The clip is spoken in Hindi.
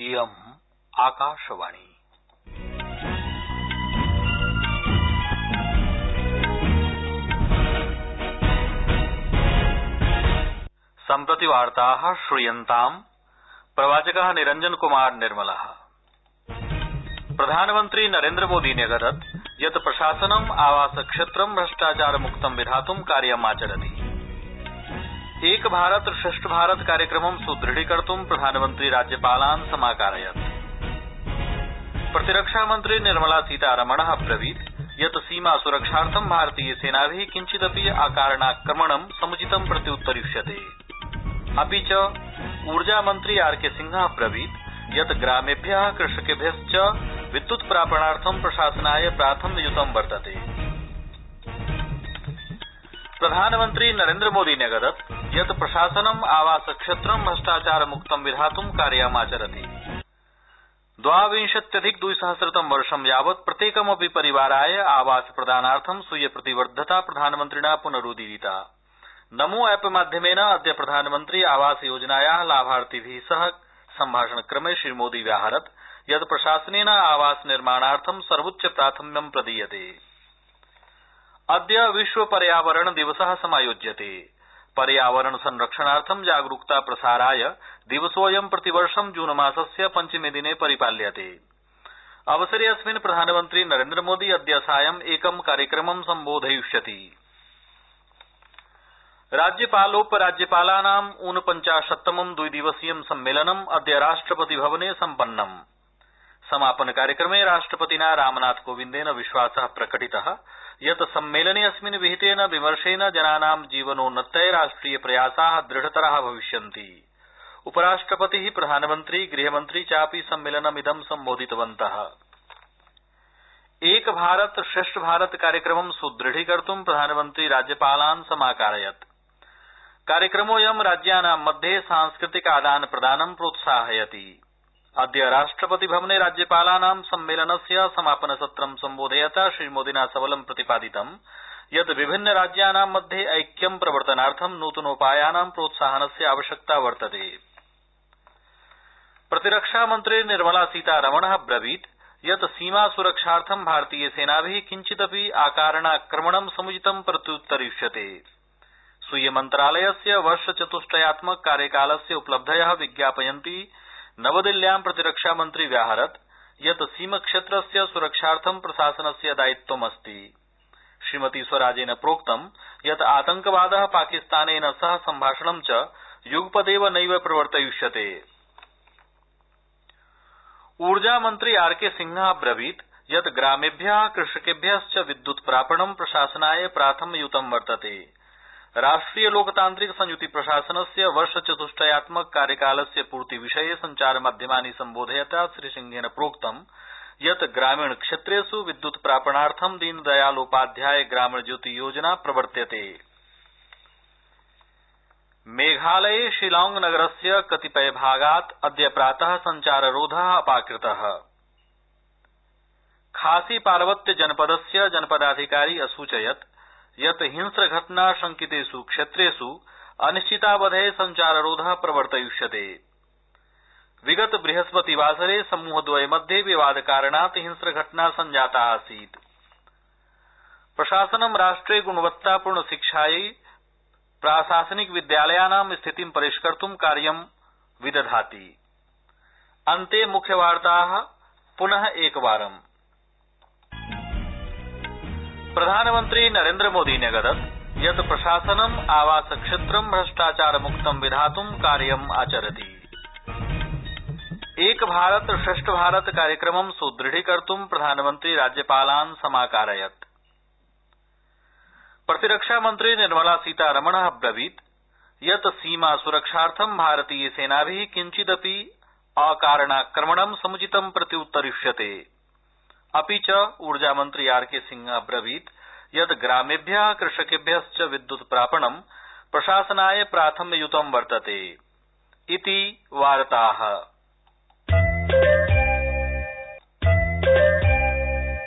इयम् आकाशवाणी। सम्प्रति वार्ताः श्रूयन्ताम् प्रवाचकः निरञ्जन कुमार निर्मलः। प्रधानमन्त्री नरेन्द्रमोदी न्यगदत् यत् प्रशासनम् आवासक्षेत्रं भ्रष्टाचारमुक्तं विधातुं कार्यमाचरति एक भारत, श्रेष्ठ भारत कार्यक्रमं सुदृढीकर्तुं प्रधानमन्त्री राज्यपालान् समाकारयत्। प्रतिरक्षामन्त्री निर्मला सीतारमण अब्रवीत्। यत् सीमा सुरक्षार्थं भारतीय सेनाभि किञ्चिदपि अकारणाक्रमणं समुचितं प्रत्युत्तरिष्यते। अपि च ऊर्जामन्त्री आर के सिंह अब्रवीत्। यत् ग्रामेभ्य, कृषकेभ्यश्च विद्युत्प्रापणार्थं प्रशासनाय प्राथम्ययुतं वर्तते। प्रधानमन्त्री नरेन्द्रमोदी न्यगदत्। यत् प्रशासनम् आवासक्षेत्रं भ्रष्टाचारमुक्तं विधातुं कार्यमाचरति। द्वाविंशत्यधिक द्विसहस्रतम वर्ष यावत् प्रत्येकमपि परिवाराय आवास प्रदानार्थं स्वीय प्रतिबद्धता प्रधानमन्त्रिणा पुनरुदीरिता। नमो ऐप माध्यमेन अद्य प्रधानमन्त्री आवास योजनाया लाभार्थिभि सह सम्भाषणक्रमे श्रीमोदी व्याहरत्, यत् प्रशासनेन आवास निर्माणार्थं सर्वोच्च प्राथम्यं प्रदीयते। अद्य विश्व पर्यावरण दिवस समायोज्यते। पर्यावरण संरक्षणार्थं जागरूकता प्रसाराय दिवसोऽयं प्रतिवर्ष जून मासस्य पञ्चमे दिने परिपाल्यते। अवसरेऽस्मिन् प्रधानमन्त्री नरेन्द्रमोदी अद्य सायं एकं कार्यक्रमं सम्बोधयिष्यति। राज्यपालोपराज्यपालानाम् ऊनपञ्चाशत्तमं द्विदिवसीयं सम्मेलनम् अद्य राष्ट्रपति भवने समापन कार्यक्रमे राष्ट्रपतिना रामनाथ कोविन्देन विश्वास प्रकटित। यत् सम्मेलनेऽस्मिन् विहितेन विमर्शेन जनानां जीवनोन्नतये राष्ट्रिय प्रयासा दृढतरा भविष्यन्ति। उपराष्ट्रपति, प्रधानमन्त्री, गृहमन्त्री चापि सम्मेलनमिदं सम्बोधितवन्त। एक भारत श्रेष्ठ भारत कार्यक्रमं सुदृढीकर्तुं प्रधानमन्त्री राज्यपालान् समाकारयत्। कार्यक्रमोऽयं राज्यानां मध्ये सांस्कृतिक आदान प्रदानं प्रोत्साहयति। अद्य राष्ट्रपति भवने राज्यपालानां सम्मेलनस्य समापन सत्रं सम्बोधयता श्रीमोदिना सबलं प्रतिपादितं यत् विभिन्न राज्यानां मध्ये ऐक्यं प्रवर्तनार्थं नूतनोपायानां प्रोत्साहनस्य आवश्यकता वर्तते। प्रतिरक्षामन्त्री निर्मला सीतारमण अब्रवीत् यत् सीमा सुरक्षार्थं भारतीय सेनाभि किञ्चिदपि आकारणाक्रमणं समुचितं प्रत्युत्तरिष्यते। स्वीय मन्त्रालयस्य वर्षचतुष्टयात्मक कार्यकालस्य उपलब्धय विज्ञापयन्ती नवदिल्ल्यां प्रतिरक्षामन्त्री व्याहरत्, यत् सीमक्षेत्रस्य सुरक्षार्थं प्रशासनस्य दायित्वमस्ति। श्रीमती स्वराजेन प्रोक्तं यत् आतंकवाद पाकिस्तानेन सह सम्भाषणं च युगपदेव नैव प्रवर्तयिष्यते। ऊर्जामन्त्री आर के सिंह अब्रवीत् यत् ग्रामेभ्य कृषकेभ्यश्च विद्युत्प्रापणं प्रशासनाय प्राथम्ययुतं वर्तते। राष्ट्रिय लोकतान्त्रिक संयुति प्रशासनस्य वर्षचतुष्टयात्मक कार्यकालस्य पूर्तिविषये सञ्चारमाध्यमानि सम्बोधयता श्रीसिंहेन प्रोक्तं यत् ग्रामीण क्षेत्रेष् विद्युत्प्रापणार्थं दीनदयालोपाध्याय ग्रामीण ज्योति योजना प्रवर्त्यते। मेघालये शिलांग नगरस्य कतिपय भागात् अद्य प्रात सञ्चाररोध अपाकृत। खासी पार्वत्य जनपदस्य जनपदाधिकारी असूचयत् यत् हिंस्रघटना शंकितेष् क्षेत्रेष् अनिश्चितावधये सञ्चाररोध प्रवर्तयिष्यते। विगत बृहस्पतिवासरे समूहद्वय मध्ये विवादकारणात् हिंस्रघटना सञ्जाता आसीत्। प्रशासनं राष्ट्रे गुणवत्तापूर्ण शिक्षायै प्राशासनिक विद्यालयानां स्थितिं परिष्कर्तुं कार्यं विदधाति। प्रधानमन्त्री नरेन्द्रमोदी न्यगदत् यत् प्रशासनम् आवासक्षेत्रं भ्रष्टाचारमुक्तं विधातुं कार्यम् आचरति। एक भारत श्रेष्ठ भारत कार्यक्रमं सुदृढीकर्तुं प्रधानमन्त्री राज्यपालान् समाकारयत्। प्रतिरक्षामन्त्री निर्मला सीतारमण अब्रवीत्। यत् सीमा सुरक्षार्थं भारतीय सेनाभि किञ्चिदपि अकारणाक्रमणं समुचितं प्रत्युत्तरिष्यते। अपि च ऊर्जामन्त्री आर के सिंह अब्रवीत् यत् ग्रामेभ्य कृषकेभ्यश्च विद्युत्प्रापणं प्रशासनाय प्राथम्ययुतं वर्तते। इति वार्ताः।